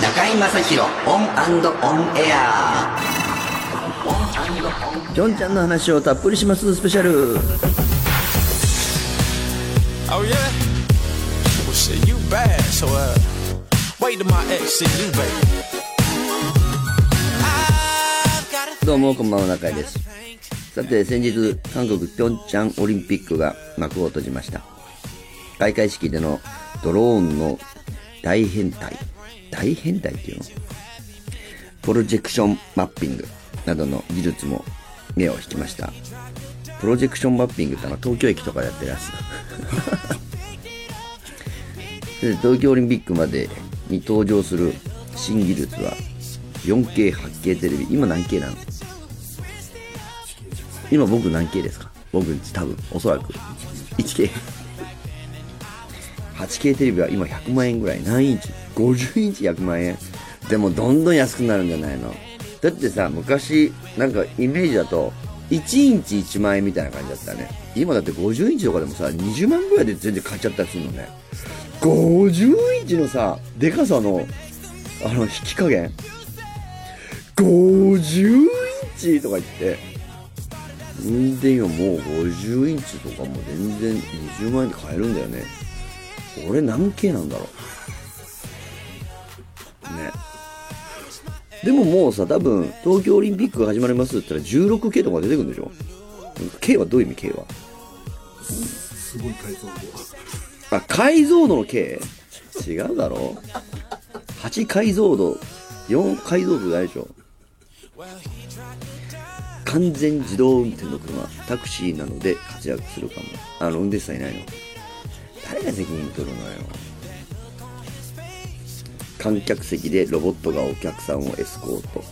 中居正広オンオンエアジョンちゃんの話をたっぷりしますスペシャル Oh yeah? Well shit, you bad, so uh wait till my ex see you, baby. どうもこんばんは中井ですさて先日韓国ピョンチャンオリンピックが幕を閉じました。開会式でのドローンの大変態。大変態っていうの？プロジェクションマッピングなどの技術も目を引きました。プロジェクションマッピングってのは東京駅とかやってるやつ で東京オリンピックまでに登場する新技術は 4K、8K テレビ今何 K なの？今僕何 K ですか？僕んち多分おそらく。1K 8K テレビは今100万円ぐらい。何インチ？50インチ100万円。でもどんどん安くなるんじゃないの？だってさ昔なんかイメージだと1インチ1万円みたいな感じだったね。今だって50インチとかでもさ20万ぐらいで全然買っちゃったりするのね。50インチのさでかさのあの引き加減？50インチとか言って。全然今もう50インチとかも全然20万円で買えるんだよね。俺何 K なんだろう。ね。でももうさ多分東京オリンピックが始まりますって言ったら 16K とか出てくるんでしょ？K はどういう意味 K は？すごい解像度。あ解像度の K? 違うだろ。8解像度4解像度ないでしょ完全自動運転の車タクシーなので活躍するかも。あの運転手さんいないの？誰が責任取るのよ？観客席でロボットがお客さんをエスコート、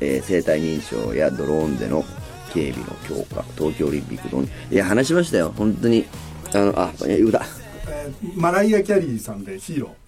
えー生体認証やドローンでの警備の強化。東京オリンピックの。いや話しましたよ。本当に。あのあいや歌マライア・キャリーさんでヒーロー。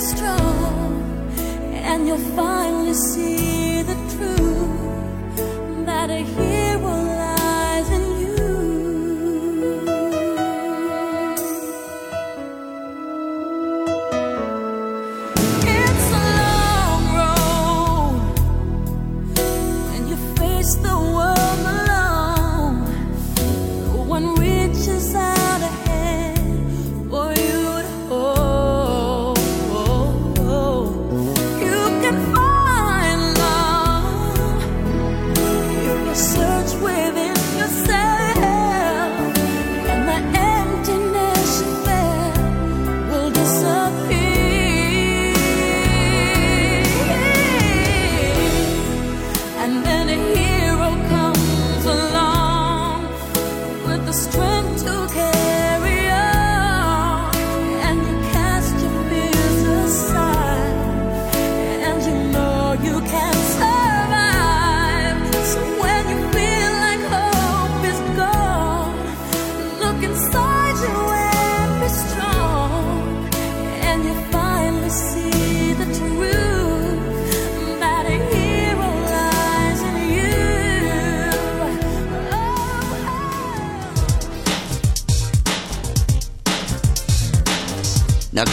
Strong, and you'll finally see the truth. That a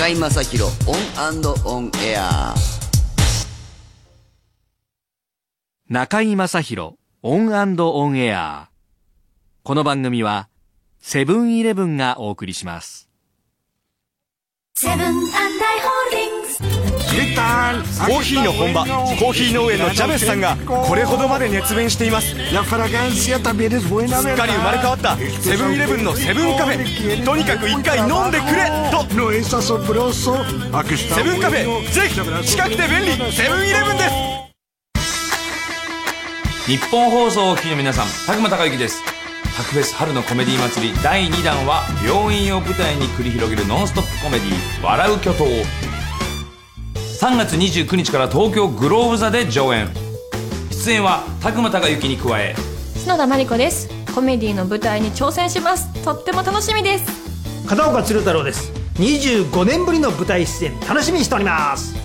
中居正広オンオンエア。中居正広オンオンエア。この番組はセブンイレブンがお送りします。セブンコーヒーの本場コーヒー農園のジャベスさんがこれほどまで熱弁しています。すっかり生まれ変わったセブンイレブンのセブンカフェ。とにかく一回飲んでくれと。セブンカフェぜひ近くて便利。セブンイレブンです。日本放送をお聞きの皆さん宅間孝之です。タクフェス春のコメディ祭り第2弾は病院を舞台に繰り広げるノンストップコメディ笑う巨頭3月29日から東京グローブ座で上演。出演は宅間孝之に加え。篠田真理子です。コメディの舞台に挑戦します。とっても楽しみです。片岡鶴太郎です。25年ぶりの舞台出演楽しみにしております。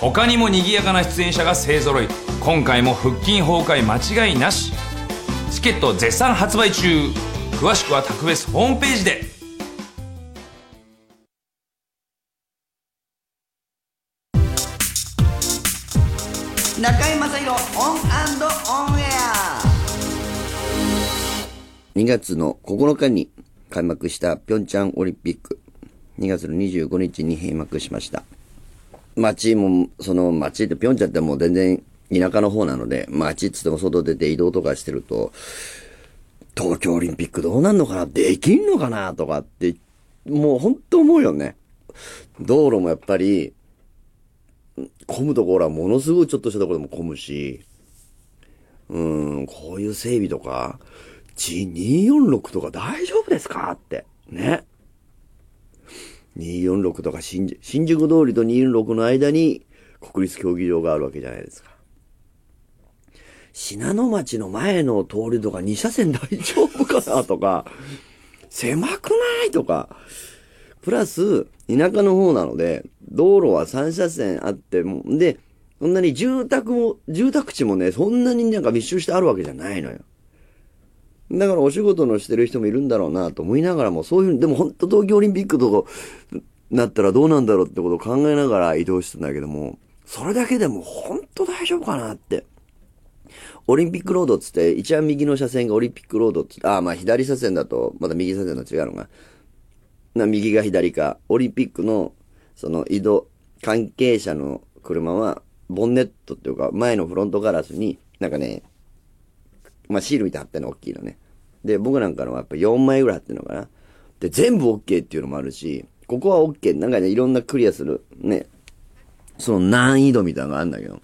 他にも賑やかな出演者が勢ぞろい。今回も腹筋崩壊間違いなし。チケット絶賛発売中。詳しくはタクフェスホームページで中居正広オンオンエア2月の9日に開幕したピョンチャンオリンピック。2月の25日に閉幕しました。街も、その街ってピョンチャンってもう全然田舎の方なので、街っつっても外出て移動とかしてると、東京オリンピックどうなんのかな？できんのかな？とかって、もう本当思うよね。道路もやっぱり、混むところはものすごいちょっとしたところでも混むし、うん、こういう整備とか、G246 とか大丈夫ですかって。ね。246とか新新宿通りと246の間に国立競技場があるわけじゃないですか。信濃町の前の通りとか2車線大丈夫かなとか、狭くないとか、プラス、田舎の方なので、道路は3車線あっても、で、そんなに住宅も、住宅地もね、そんなになんか密集してあるわけじゃないのよ。だからお仕事のしてる人もいるんだろうなと思いながらも、そういう、でも本当東京オリンピックとかなったらどうなんだろうってことを考えながら移動してたんだけども、それだけでも本当大丈夫かなって。オリンピックロードっつって、一番右の車線がオリンピックロードっつって、ああ、まあ左車線だと、また右車線と違うのが、な、右が左か、オリンピックの、その移動、関係者の車は、ボンネットっていうか、前のフロントガラスに、なんかね、まあ、シールみたいに貼っての、大きいのね。で、僕なんかのはやっぱ4枚ぐらい貼ってんのかな。で、全部 OK っていうのもあるし、ここは OK。なんかね、いろんなクリアする、ね、その難易度みたいなのがあるんだけど、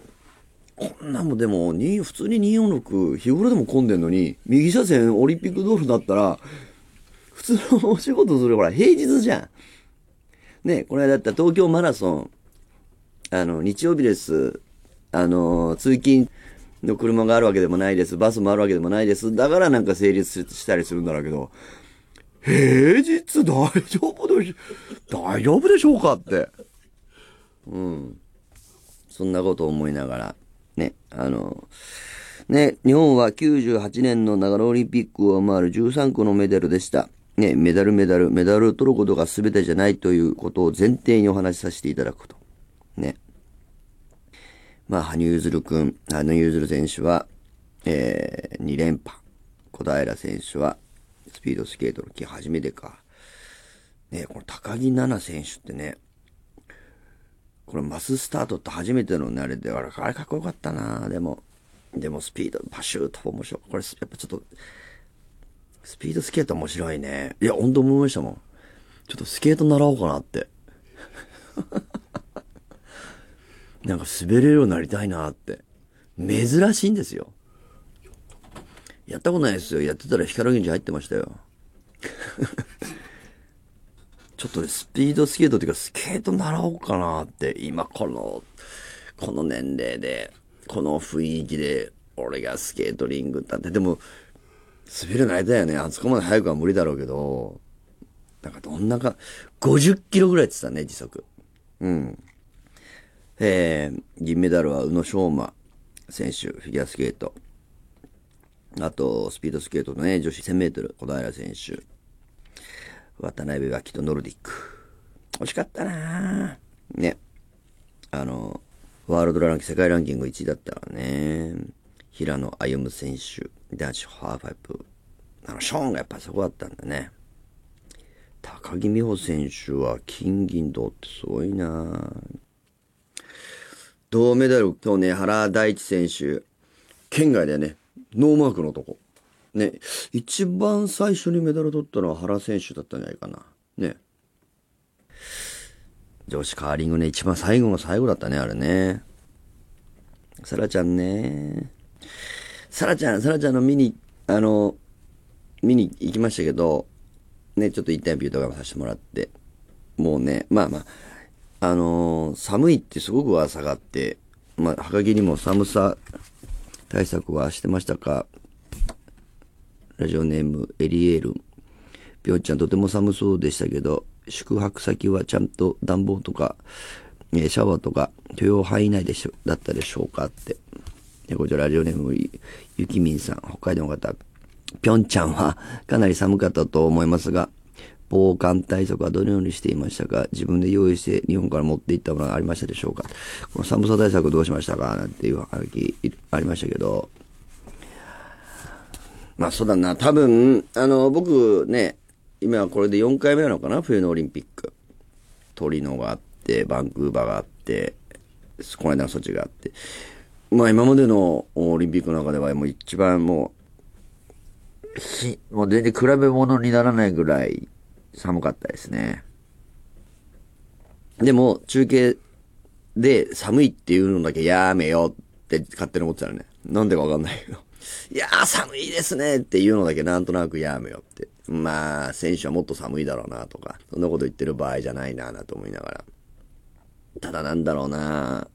こんなんもでも、普通に246、日頃でも混んでんのに、右車線オリンピック道路だったら、普通のお仕事する、ほら、平日じゃん。ね、これだった東京マラソン、あの、日曜日です。あの、通勤の車があるわけでもないです。バスもあるわけでもないです。だからなんか成立したりするんだろうけど、平日大丈夫でしょ、大丈夫でしょうかって。うん。そんなことを思いながら、ね、あの、ね、日本は98年の長野オリンピックを上回る13個のメダルでした。ね、メダルメダル、メダルを取ることが全てじゃないということを前提にお話しさせていただくこと。ね。まあ、羽生結弦くん、羽生結弦選手は、えー、2連覇。小平選手は、スピードスケートの木初めてか。ね、この高木菜那選手ってね、これマススタートって初めてのね、あれで、あれあれかっこよかったなでも、でもスピード、パシュート面白い。これ、やっぱちょっと、スピードスケート面白いね。いや、ほんと思いましたもん。ちょっとスケート習おうかなって。なんか滑れるようになりたいなって。珍しいんですよ。やったことないですよ。やってたら光源氏入ってましたよ。ちょっとね、スピードスケートっていうか、スケート習おうかなって、今この、この年齢で、この雰囲気で、俺がスケートリングだって、でも、滑るの間よね。あそこまで速くは無理だろうけど、なんかどんなか、50キロぐらいって言ったね、時速。うん。えー、銀メダルは宇野昌磨選手、フィギュアスケート。あと、スピードスケートのね、女子1000メートル、小平選手。渡辺脇とノルディック。惜しかったなね。あの、ワールドランキング、世界ランキング1位だったからね。平野歩夢選手、男子ハーフパイプ。あの、ショーンがやっぱりそこだったんだね。高木美帆選手は金銀銅ってすごいな銅メダル、今日ね、原大地選手、県外でね、ノーマークのとこ。ね、一番最初にメダル取ったのは原選手だったんじゃないかな。ね。女子カーリングね、一番最後の最後だったね、あれね。サラちゃんね。サラちゃん、サラちゃんの見に、あの、見に行きましたけど、ね、ちょっとインタビューとかもさせてもらって、もうね、まあまあ、あのー寒いってすごく噂があって、まあ、はがきにも寒さ対策はしてましたかラジオネーム、エリエール。ぴょんちゃんとても寒そうでしたけど、宿泊先はちゃんと暖房とか、えシャワーとか許容範囲内でしょだったでしょうかって。えこちらラジオネーム、ゆきみんさん、北海道の方。ぴょんちゃんはかなり寒かったと思いますが、防寒対策はどのようにしていましたか？自分で用意して日本から持っていったものがありましたでしょうか？この寒さ対策どうしましたか？なんていう話ありましたけど、まあそうだな、多分、あの、僕ね、今はこれで4回目なのかな？冬のオリンピック。トリノがあって、バンクーバーがあって、この間のソチがあって。まあ今までのオリンピックの中ではもう一番もう、ひもう全然比べ物にならないぐらい寒かったですね。でも中継で寒いっていうのだけやめようって勝手に思ってたのね。なんでかわかんないけど。いやー寒いですねっていうのだけなんとなくやめようって。まあ、選手はもっと寒いだろうなとか、そんなこと言ってる場合じゃないなぁなと思いながら。ただなんだろうな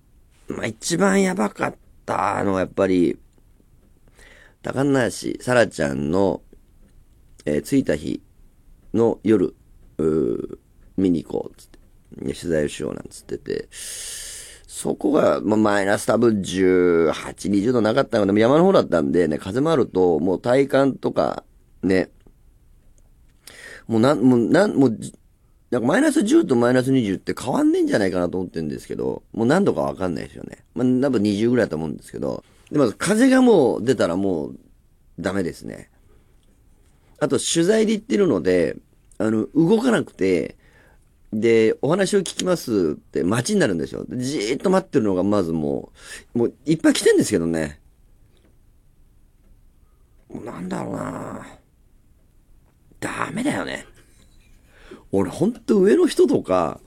まあ一番やばかったのはやっぱり、高梨沙羅ちゃんの、えー着いた日の夜、見に行こうっつって、ね取材をしようなんつってて、そこが、まあ、マイナス多分18、20度なかったのでも山の方だったんでね、風もあると、もう体感とか、ね、もうなん、もうなん、もう、なんかマイナス10とマイナス20って変わんねえんじゃないかなと思ってるんですけど、もう何度かわかんないですよね。まあ、多分20ぐらいだと思うんですけど、でも風がもう出たらもうダメですね。あと取材で行ってるので、あの、動かなくて、で、お話を聞きますって待ちになるんですよ。じーっと待ってるのがまずもう、もういっぱい来てんですけどね。なんだろうなダメだよね。俺ほんと上の人とか、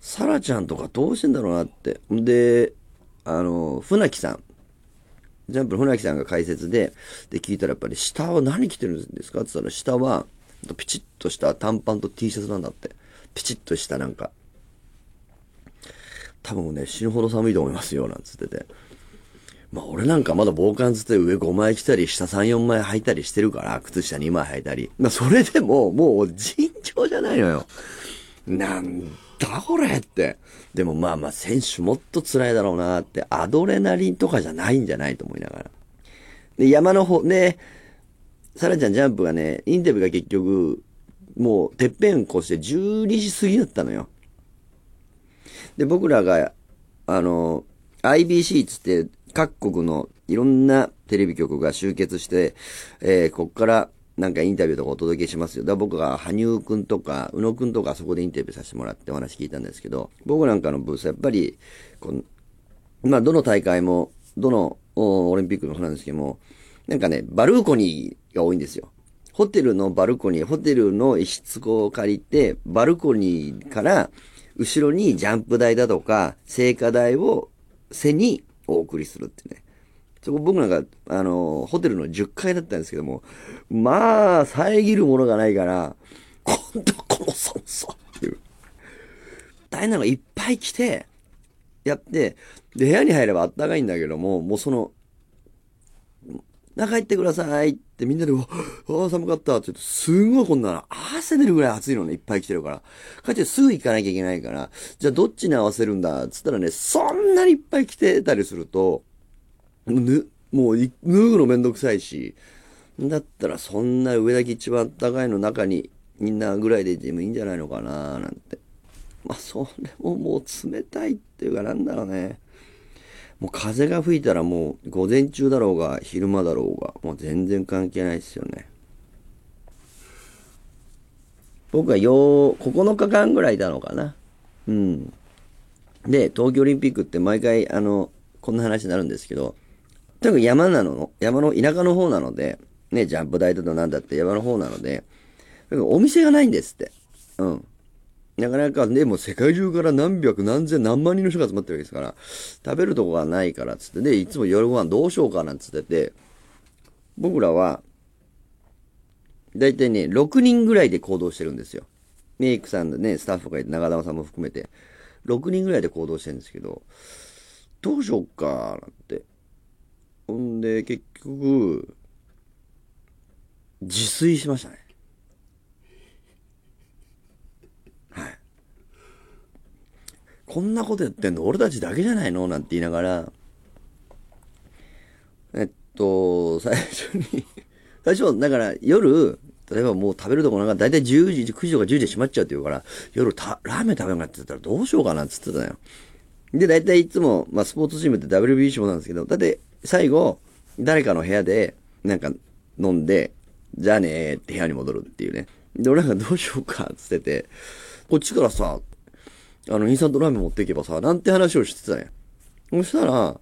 サラちゃんとかどうしてんだろうなって。で、あの、船木さん。ジャンプの船木さんが解説で、で、聞いたらやっぱり下は何着てるんですか？って言ったら下は、ピチッとした短パンと T シャツなんだって。ピチッとしたなんか。多分ね、死ぬほど寒いと思いますよ、なんつってて。まあ俺なんかまだ防寒つって上5枚着たり、下3、4枚履いたりしてるから、靴下2枚履いたり。まあそれでも、もう尋常じゃないのよ。なんだこれって。でもまあまあ選手もっと辛いだろうなって、アドレナリンとかじゃないんじゃないと思いながら。で、山の方、ね、サラちゃんジャンプがね、インタビューが結局、もうてっぺん越して12時過ぎだったのよ。で、僕らが、あの、IBC つって各国のいろんなテレビ局が集結して、えーこっからなんかインタビューとかお届けしますよ。だから僕が羽生くんとか、宇野くんとかそこでインタビューさせてもらってお話聞いたんですけど、僕なんかのブースはやっぱり、このまあ、どの大会も、どのオリンピックもそうなんですけども、なんかね、バルコニーが多いんですよ。ホテルのバルコニー、ホテルの一室を借りて、バルコニーから、後ろにジャンプ台だとか、聖火台を背にお送りするってね。そこ僕なんか、あの、ホテルの10階だったんですけども、まあ、遮るものがないから、今度この寒さっていう。大変なのがいっぱい来て、やって、で、部屋に入ればあったかいんだけども、もうその、中入ってくださいってみんなで、わあ寒かったって言って、すんごいこんなの、汗出るぐらい暑いのね、いっぱい来てるから。帰ってすぐ行かなきゃいけないから、じゃあどっちに合わせるんだ？っつったらね、そんなにいっぱい来てたりすると、ぬ、もう脱ぐのめんどくさいし、だったらそんな上だけ一番高いの中にみんなぐらいでいてもいいんじゃないのかななんて。まあ、それももう冷たいっていうかなんだろうね。もう風が吹いたらもう午前中だろうが昼間だろうがもう全然関係ないですよね。僕はよう、9日間ぐらいいたのかな。うん。で、東京オリンピックって毎回、あの、こんな話になるんですけど、とにかく山なの、山の、田舎の方なので、ね、ジャンプ台だとなんだって山の方なので、お店がないんですって。うん。なかなかね、もう世界中から何百何千何万人の人が集まってるわけですから、食べるとこがないからっつって、で、いつも夜ご飯どうしようかなんつってて、僕らは、だいたいね、6人ぐらいで行動してるんですよ。メイクさんでね、スタッフがいて、長玉さんも含めて、6人ぐらいで行動してるんですけど、どうしようか、なんて。ほんで、結局、自炊しましたね。はい。こんなことやってんの？俺たちだけじゃないの？なんて言いながら、えっと、最初に 最初、だから夜、例えばもう食べるとこなんか大体10時、9時とか10時で閉まっちゃうって言うから、夜たラーメン食べなかったって言ったらどうしようかなって言ってたのよ。で、大体いつも、まあスポーツチームって WBC もなんですけど、だって最後、誰かの部屋で、なんか飲んで、じゃあねーって部屋に戻るっていうね。で、俺なんかどうしようかって言ってて、こっちからさ、あの、インスタントラーメン持っていけばさ、なんて話をしてたね。そしたら、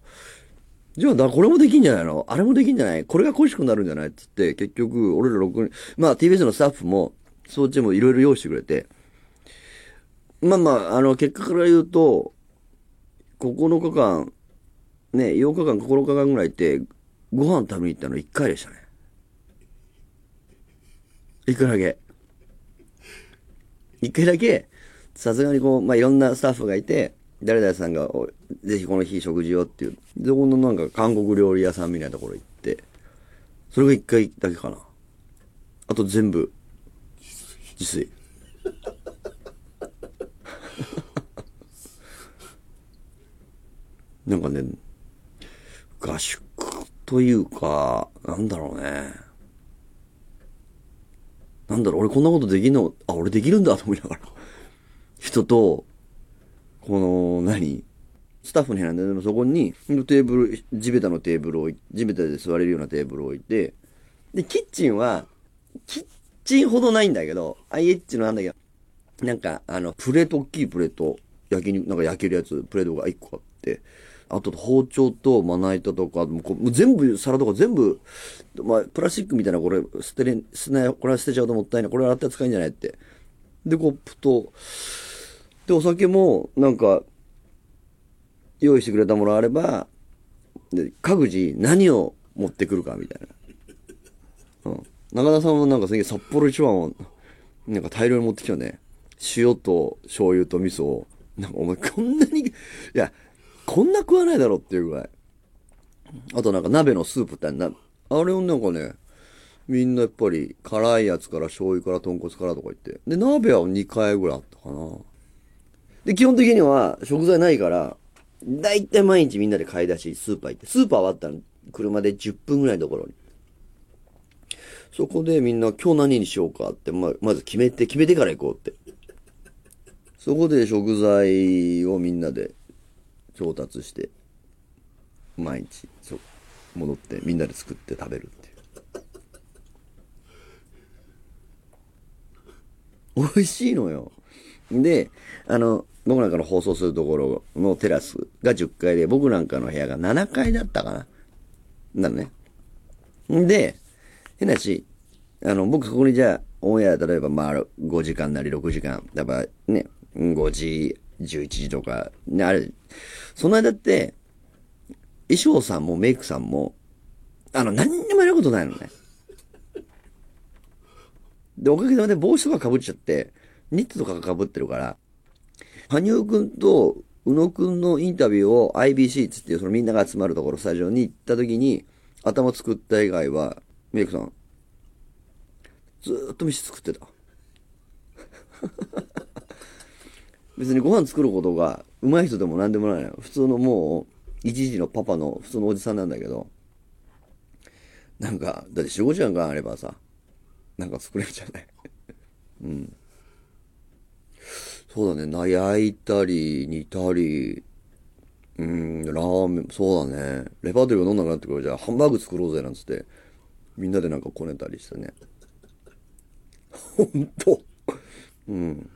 じゃあ、だこれもできんじゃないの？あれもできんじゃない？これが恋しくなるんじゃない？って言って、結局、俺ら6人、まあ TBS のスタッフも、そっちもいろいろ用意してくれて、まあまあ、あの、結果から言うと、9日間、ね、8日間、9日間ぐらいって、ご飯食べに行ったの1回でしたね。1回だけ。1回だけ、さすがにこう、まあいろんなスタッフがいて、誰々さんが、ぜひこの日食事をっていう。で、このなんか韓国料理屋さんみたいなところ行って、それが一回だけかな。あと全部、自炊。なんかね、合宿というか、なんだろうね。なんだろう、俺こんなことできんの、あ、俺できるんだと思いながら。人と、この、何？スタッフの部屋なんだけど、そこに、テーブル、地べたのテーブルを置い地べたで座れるようなテーブルを置いて、で、キッチンは、キッチンほどないんだけど、IH のなんだけど、なんか、あの、プレート、大きいプレート、焼き肉、なんか焼けるやつ、プレートが1個あって、あと包丁とまな板とか、もう全部、皿とか全部、まあ、プラスチックみたいなこれ、捨てれ、捨てない、これは捨てちゃうともったいない。これ洗ったら使えんじゃないって。で、コップと、で、お酒も、なんか、用意してくれたものあれば、で、各自何を持ってくるかみたいな。うん。中田さんもなんかすげえ札幌一番を、なんか大量に持ってきたね。塩と醤油と味噌を、なんかお前こんなに、いや、こんな食わないだろっていうぐらい。あとなんか鍋のスープってな、あれをなんかね、みんなやっぱり辛いやつから醤油から豚骨からとか言って。で、鍋は2回ぐらいあったかな。で、基本的には食材ないから、だいたい毎日みんなで買い出し、スーパー行って、スーパーはあったの、車で10分ぐらいのところに。そこでみんな今日何にしようかって、ま、まず決めて、決めてから行こうって。そこで食材をみんなで調達して、毎日、そ、戻ってみんなで作って食べるっていう。美味しいのよ。で、あの、僕なんかの放送するところのテラスが10階で、僕なんかの部屋が7階だったかな。なのね。んで、変なし、あの、僕そこにじゃあ、オンエア例えばまあ5時間なり6時間、やっぱね、5時、11時とか、ね、あれ、その間って、衣装さんもメイクさんも、あの、何にもやることないのね。で、おかげさまで帽子とか被っちゃって、ニットとか被ってるから、羽生くんと宇野くんのインタビューを IBC つってそのみんなが集まるところ、スタジオに行った時に、頭作った以外は、メイクさん、ずーっと飯作ってた。別にご飯作ることが上手い人でも何でもない。普通のもう、一時のパパの普通のおじさんなんだけど、なんか、だって4、5時間があればさ、なんか作れるじゃない。うん。そうだね、焼いたり、煮たり、うん、ラーメン、そうだね。レパートリーがどんなくなってくるじゃあ、ハンバーグ作ろうぜ、なんつって、みんなでなんかこねたりしてね。ほんと。うん。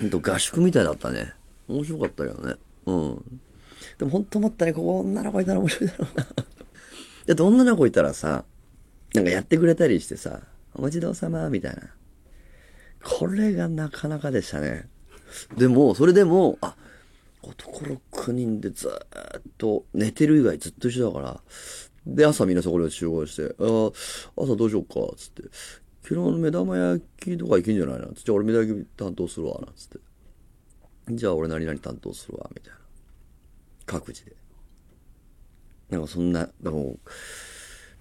ほんと合宿みたいだったね。面白かったけどね。うん。でもほんと思ったね、ここ女の子いたら面白いだろうな。だって女の子いたらさ、なんかやってくれたりしてさ、お待ちどうさま、みたいな。これがなかなかでしたね。でも、それでも、あ、男6人でずっと寝てる以外ずっと一緒だから。で、朝みんなそこで集合して、あ朝どうしようか、つって。昨日の目玉焼きとかいけんじゃないな。じゃあ俺目玉焼き担当するわ、なんつって。じゃあ俺何々担当するわ、みたいな。各自で。なんかそんな、でも、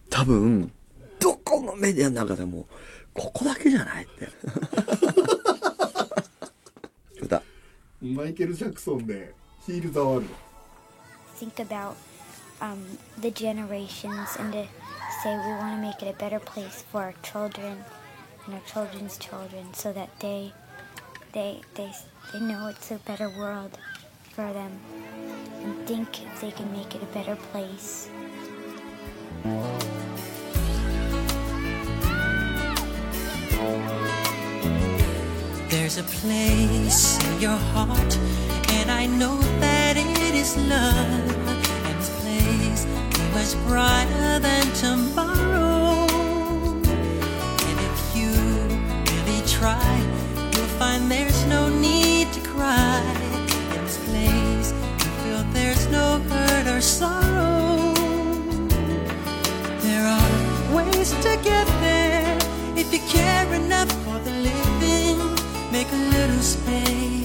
多分、どこのメディアの中でも、ここだけじゃないって。歌。マイケル・ジャクソンで「ヒール・ザ・ワールド think about um, the generations and to say we want to make it a better place for our children and our children's children so that they they they they know it's a better world for them and think if they can make it a better place. There's a place in your heart, and I know that it is love. And this place is much brighter than tomorrow. And if you really try, you'll find there's no space,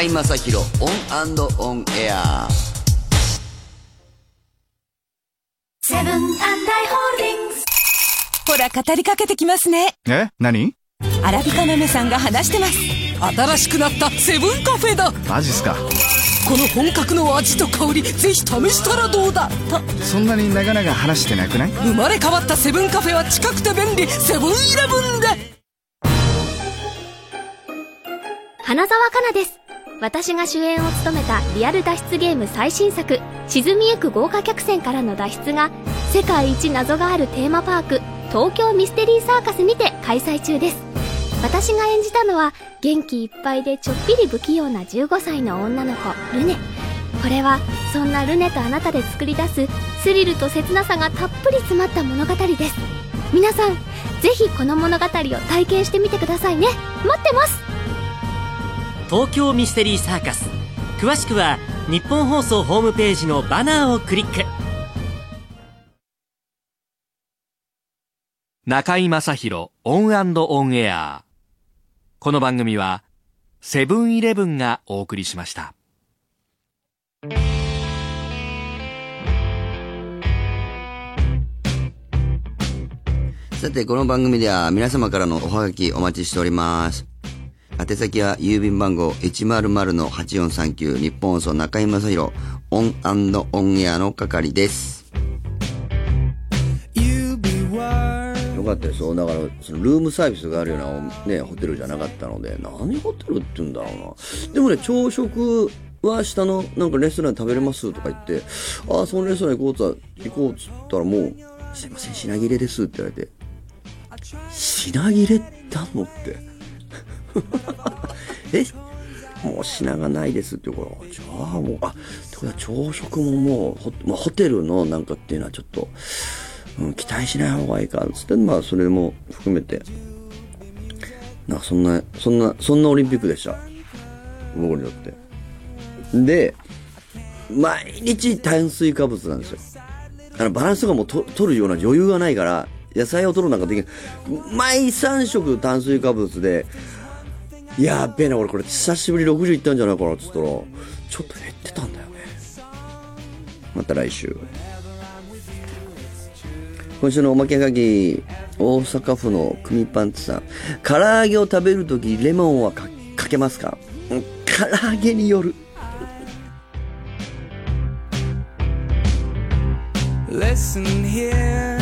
中居正広オンオンエア。セブンアイ・ホールディングスほら語りかけてきますね。え？何？アラビカマメさんが話してます。新しくなったセブンカフェだ。マジっすか。この本格の味と香りぜひ試したらどうだ。とそんなに長々話してなくない？生まれ変わったセブンカフェは近くて便利。セブンイレブンで。花澤香菜です。私が主演を務めたリアル脱出ゲーム最新作、沈みゆく豪華客船からの脱出が、世界一謎があるテーマパーク、東京ミステリーサーカスにて開催中です。私が演じたのは、元気いっぱいでちょっぴり不器用な15歳の女の子、ルネ。これは、そんなルネとあなたで作り出す、スリルと切なさがたっぷり詰まった物語です。皆さん、ぜひこの物語を体験してみてくださいね。待ってます東京ミステリーサーカス。詳しくはニッポン放送ホームページのバナーをクリック。中居正広オンオンエアこの番組はセブンイレブンがお送りしました。さて、この番組では皆様からのおはがきお待ちしております。宛先は郵便番号100-8439ニッポン放送中居正広オンオンエアの係です。よかったですよ。だから、そのルームサービスがあるような、ね、ホテルじゃなかったので、何ホテルって言うんだろうな。でもね、朝食は下のなんかレストラン食べれますとか言って、ああ、そのレストラン行こうと、行こうっつったらもう、すいません、品切れですって言われて、品切れってあんのって。え？もう品がないですって言うから、じゃあもう、あ、ってことは朝食ももうホ、まあ、ホテルのなんかっていうのはちょっと、うん、期待しない方がいいか、つって、まあ、それも含めて、なんかそんな、そんな、そんなオリンピックでした。僕にとって。で、毎日炭水化物なんですよ。あの、バランスとかもと取るような余裕がないから、野菜を取るなんかできない。毎3食炭水化物で、やっべえな、俺これ久しぶり60いったんじゃないかなっ、つったら、ちょっと減ってたんだよね。また来週。今週のおまけがき、大阪府のクミパンツさん。唐揚げを食べるとき、レモンはかけますか？唐揚げによる。Listen here.